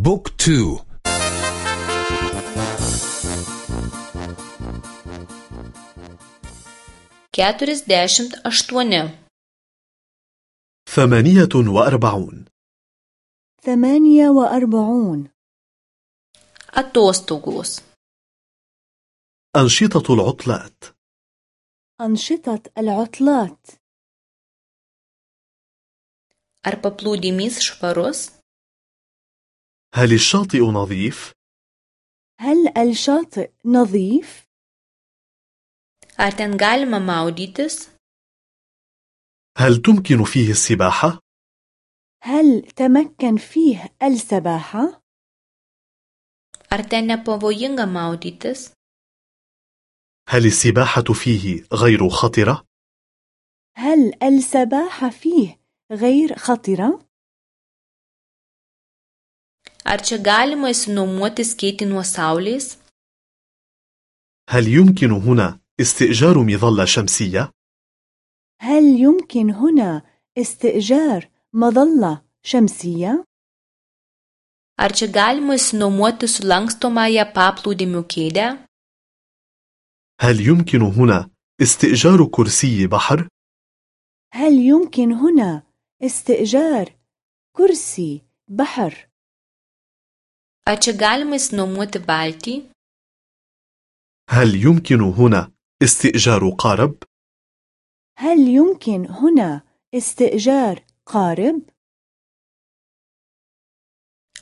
بوك تو. keturis dešimt aštuoni ثمانية وأربعون. ثمانية وأربعون. atostogos أنشطة العطلات. أنشطة العطلات. ar paplūdimys švarus هل الشاطئ نظيف؟ هل الشاطئ نظيف؟ ar ten galima maudytis هل تمكن فيه السباحة؟ هل تمكن فيه السباحة؟ ar ten nepavojinga maudytis هل السباحة فيه غير خطرة؟ هل السباحة فيه غير خطرة؟ Ar čia galima išsinuomoti skėtį nuo saulės هل يمكن هنا استئجار مظلة شمسية؟ هل يمكن هنا استئجار مظلة شمسية؟ ar čia galima išsinuomoti sulankstomąją paplūdimio kėdę هل يمكن هنا استئجار كرسي بحر؟ هل يمكن هنا استئجار كرسي بحر؟ Ar čia galima valtį هل يمكن هنا استئجار قارب؟ هل يمكن هنا استئجار قارب؟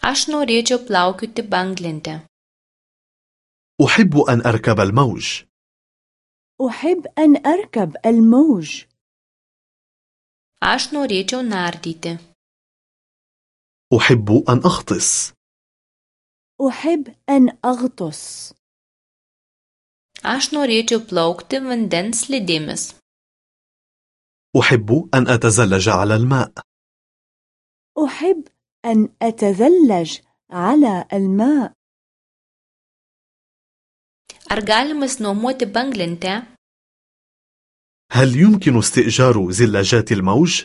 aš norėčiau plaukioti banglente أحب أن أركب الموج. أحب أن أركب الموج. Aš norėčiau nardyti أحب أن أغطس. أحب أن أغطس. aš norėčiau plaukti vandens slidėmis أحب أن أتزلج على الماء. أحب أن أتزلج على الماء. ar galima išsinuomoti banglentę هل يمكن استئجار زلاجات الموج؟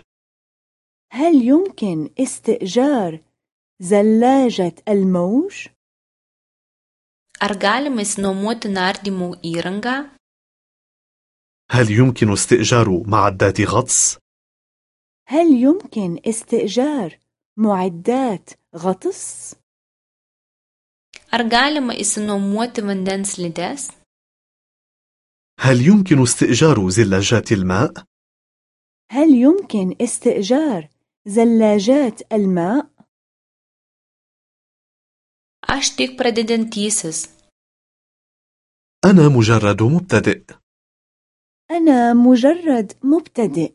هل يمكن استئجار زلاجة الموج؟ Ar galima išsinuomoti nardymo įrangą هل يمكن استئجار معدات غطس؟ هل يمكن استئجار معدات غطس؟ ar galima išsinuomoti vandens slides هل يمكن استئجار زلاجات الماء؟ هل يمكن استئجار زلاجات الماء؟ Aš tik pradedantysis أنا مجرد مبتدئ. أنا مجرد مبتدئ.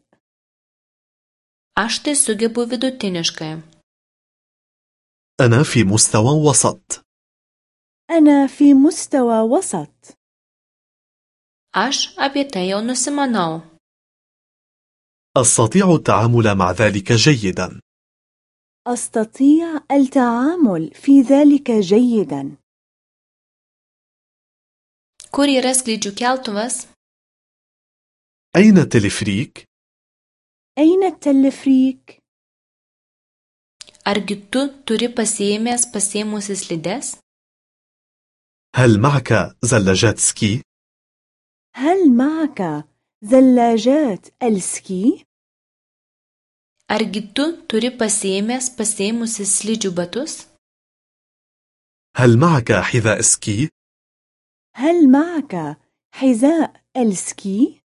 Aš tai sugebu vidutiniškai أنا في مستوى وسط. أنا في مستوى وسط. Aš apie tai jau nusimanau أستطيع التعامل مع ذلك جيدا. أستطيع التعامل في ذلك جيدا kur yra skrydžių keltuvas أين التلفريك؟ أين التلفريك؟ argi tu turi pasiėmęs pasėmusi slides هل معك زلاجات سكي؟ هل معك زلاجات السكي؟ Argi tu turi pasiėmęs pasiėmusi slidžių batus? هل معك حذاء سكي؟ هل معك حذاء السكي؟